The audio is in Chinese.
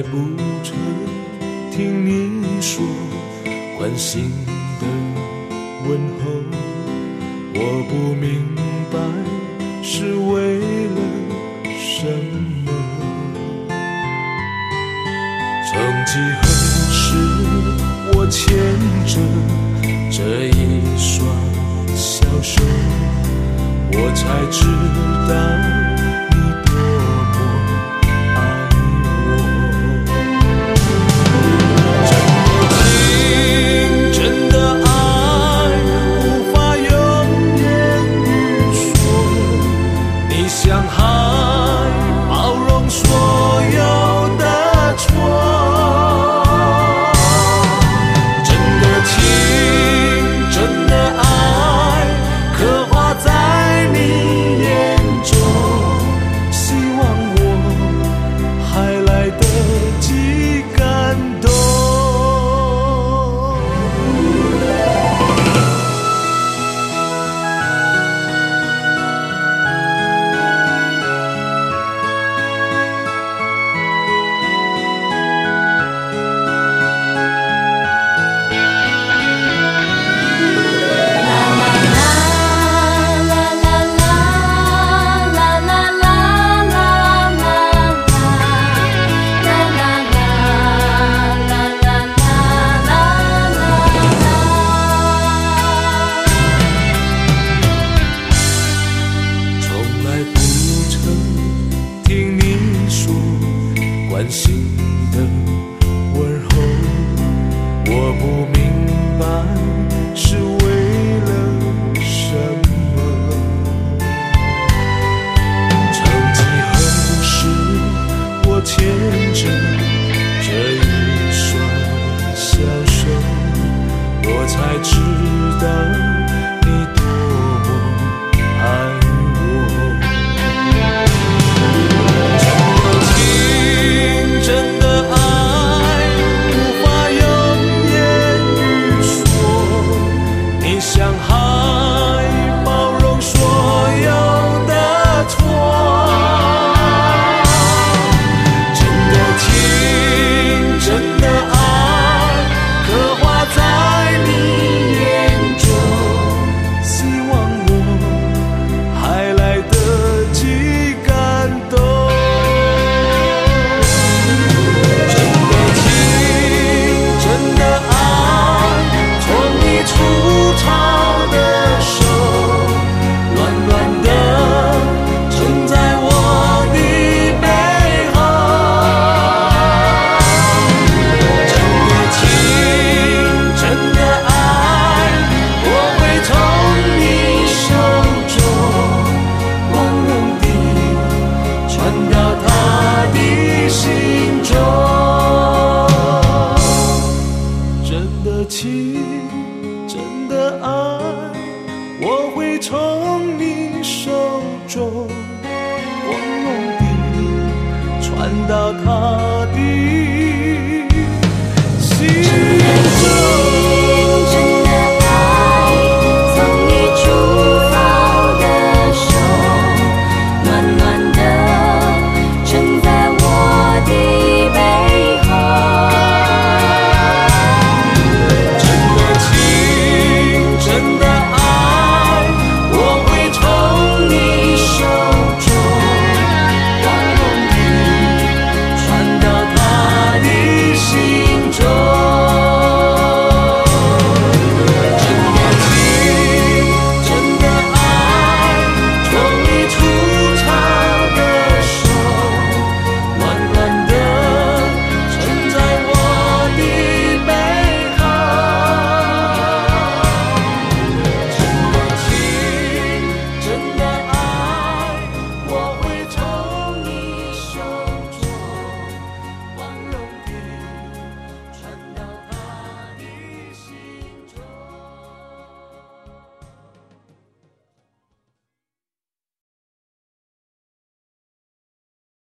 还不曾听你说关心的问候，我不明白是为了什么。曾几何时，我牵着这一双小手，我才知道。